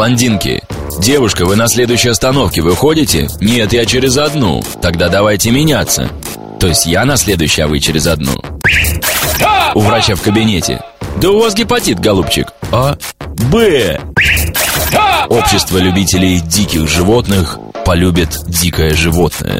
Блондинки. Девушка, вы на следующей остановке выходите? Нет, я через одну. Тогда давайте меняться. То есть я на следующей, а вы через одну. У врача в кабинете. Да у вас гепатит, голубчик. А? Б. Общество любителей диких животных полюбит дикое животное.